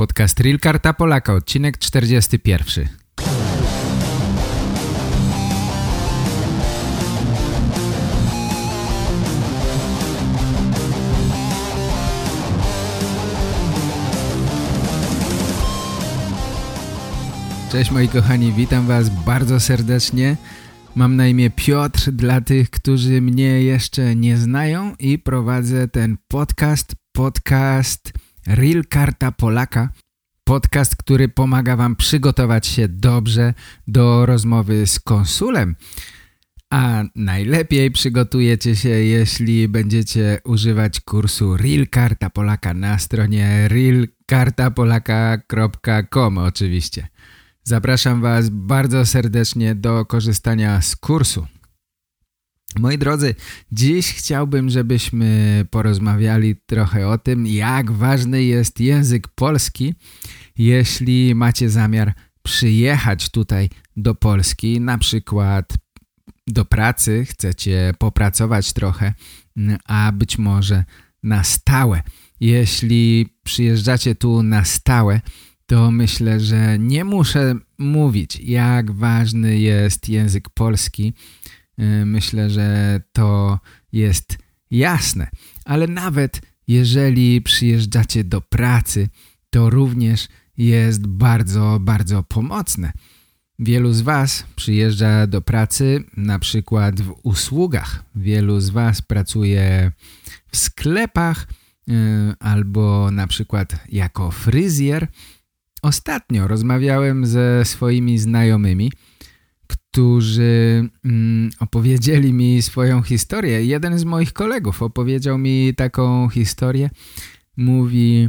Podcast Real Karta Polaka, odcinek 41. Cześć moi kochani, witam was bardzo serdecznie. Mam na imię Piotr dla tych, którzy mnie jeszcze nie znają i prowadzę ten podcast, podcast Real Karta Polaka. Podcast, który pomaga wam przygotować się dobrze do rozmowy z konsulem. A najlepiej przygotujecie się, jeśli będziecie używać kursu Real Karta Polaka na stronie realkartapolaka.com oczywiście. Zapraszam Was bardzo serdecznie do korzystania z kursu. Moi drodzy, dziś chciałbym, żebyśmy porozmawiali trochę o tym, jak ważny jest język polski, jeśli macie zamiar przyjechać tutaj do Polski, na przykład do pracy, chcecie popracować trochę, a być może na stałe. Jeśli przyjeżdżacie tu na stałe, to myślę, że nie muszę mówić, jak ważny jest język polski. Y, myślę, że to jest jasne. Ale nawet jeżeli przyjeżdżacie do pracy, to również jest bardzo, bardzo pomocne. Wielu z Was przyjeżdża do pracy na przykład w usługach. Wielu z Was pracuje w sklepach y, albo na przykład jako fryzjer – Ostatnio rozmawiałem ze swoimi znajomymi, którzy mm, opowiedzieli mi swoją historię. Jeden z moich kolegów opowiedział mi taką historię. Mówi,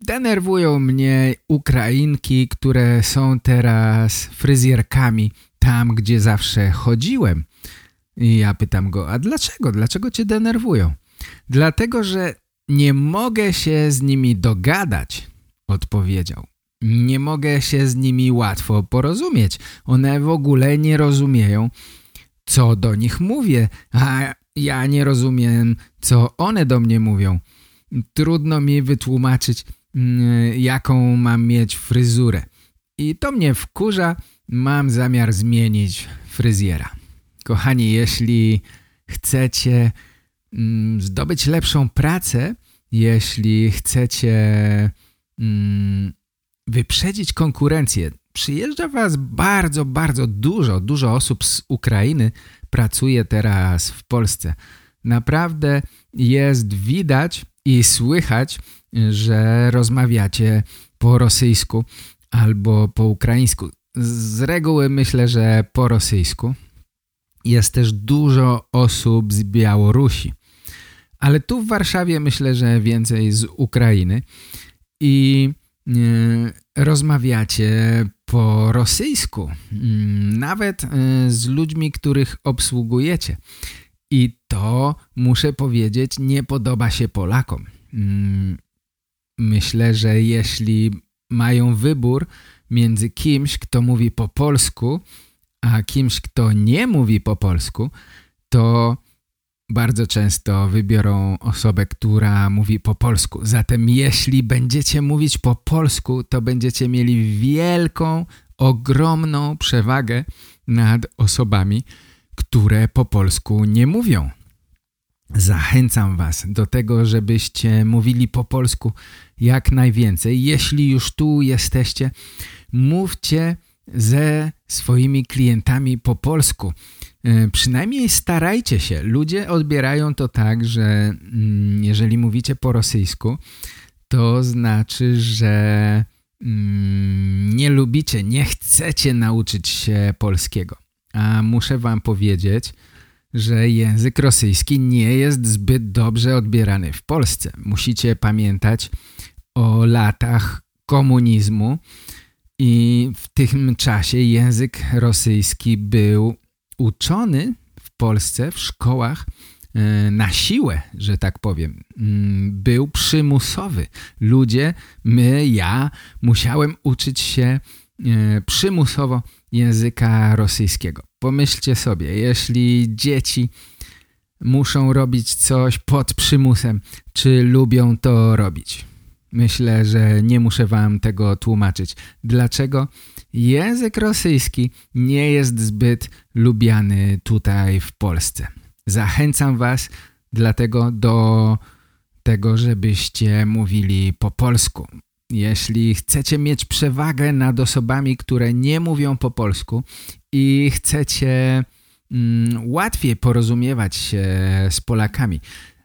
denerwują mnie Ukrainki, które są teraz fryzjerkami tam, gdzie zawsze chodziłem. I ja pytam go, a dlaczego? Dlaczego cię denerwują? Dlatego, że nie mogę się z nimi dogadać, odpowiedział nie mogę się z nimi łatwo porozumieć. One w ogóle nie rozumieją, co do nich mówię, a ja nie rozumiem, co one do mnie mówią. Trudno mi wytłumaczyć, mm, jaką mam mieć fryzurę. I to mnie wkurza, mam zamiar zmienić fryzjera. Kochani, jeśli chcecie mm, zdobyć lepszą pracę, jeśli chcecie mm, wyprzedzić konkurencję. Przyjeżdża was bardzo, bardzo dużo, dużo osób z Ukrainy pracuje teraz w Polsce. Naprawdę jest widać i słychać, że rozmawiacie po rosyjsku albo po ukraińsku. Z reguły myślę, że po rosyjsku. Jest też dużo osób z Białorusi. Ale tu w Warszawie myślę, że więcej z Ukrainy. I rozmawiacie po rosyjsku, mm, nawet e, z ludźmi, których obsługujecie. I to, muszę powiedzieć, nie podoba się Polakom. Mm, myślę, że jeśli mają wybór między kimś, kto mówi po polsku, a kimś, kto nie mówi po polsku, to bardzo często wybiorą osobę, która mówi po polsku. Zatem jeśli będziecie mówić po polsku, to będziecie mieli wielką, ogromną przewagę nad osobami, które po polsku nie mówią. Zachęcam Was do tego, żebyście mówili po polsku jak najwięcej. Jeśli już tu jesteście, mówcie ze swoimi klientami po polsku. E, przynajmniej starajcie się. Ludzie odbierają to tak, że mm, jeżeli mówicie po rosyjsku, to znaczy, że mm, nie lubicie, nie chcecie nauczyć się polskiego. A muszę wam powiedzieć, że język rosyjski nie jest zbyt dobrze odbierany w Polsce. Musicie pamiętać o latach komunizmu i w tym czasie język rosyjski był uczony w Polsce w szkołach e, na siłę, że tak powiem, mm, był przymusowy. Ludzie, my, ja musiałem uczyć się e, przymusowo języka rosyjskiego. Pomyślcie sobie, jeśli dzieci muszą robić coś pod przymusem, czy lubią to robić? Myślę, że nie muszę wam tego tłumaczyć. Dlaczego? Język rosyjski nie jest zbyt lubiany tutaj w Polsce. Zachęcam was dlatego do tego, żebyście mówili po polsku. Jeśli chcecie mieć przewagę nad osobami, które nie mówią po polsku i chcecie mm, łatwiej porozumiewać się z Polakami,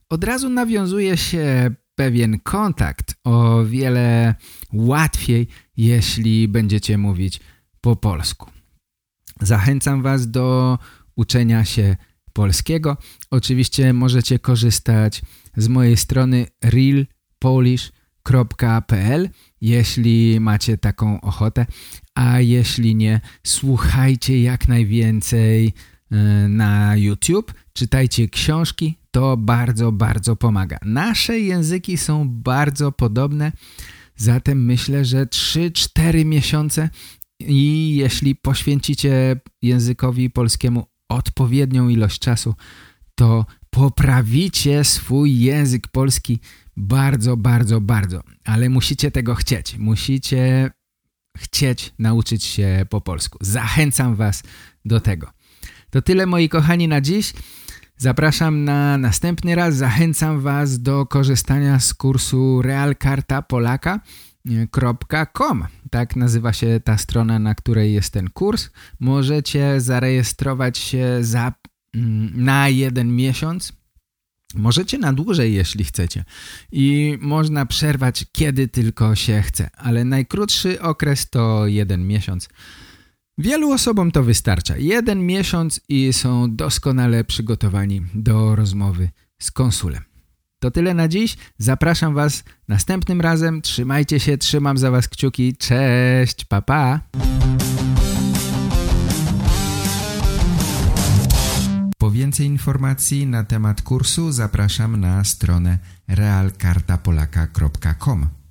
od razu nawiązuje się pewien kontakt o wiele łatwiej, jeśli będziecie mówić po polsku. Zachęcam Was do uczenia się polskiego. Oczywiście możecie korzystać z mojej strony realpolish.pl jeśli macie taką ochotę, a jeśli nie, słuchajcie jak najwięcej na YouTube, czytajcie książki, to bardzo, bardzo pomaga. Nasze języki są bardzo podobne, zatem myślę, że 3-4 miesiące i jeśli poświęcicie językowi polskiemu odpowiednią ilość czasu, to poprawicie swój język polski bardzo, bardzo, bardzo. Ale musicie tego chcieć. Musicie chcieć nauczyć się po polsku. Zachęcam Was do tego. To tyle moi kochani na dziś. Zapraszam na następny raz. Zachęcam Was do korzystania z kursu realkartapolaka.com Tak nazywa się ta strona, na której jest ten kurs. Możecie zarejestrować się za, mm, na jeden miesiąc. Możecie na dłużej, jeśli chcecie. I można przerwać, kiedy tylko się chce. Ale najkrótszy okres to jeden miesiąc. Wielu osobom to wystarcza. Jeden miesiąc i są doskonale przygotowani do rozmowy z konsulem. To tyle na dziś. Zapraszam Was następnym razem. Trzymajcie się, trzymam za Was kciuki. Cześć, papa. Pa. Po więcej informacji na temat kursu zapraszam na stronę realkartapolaka.com.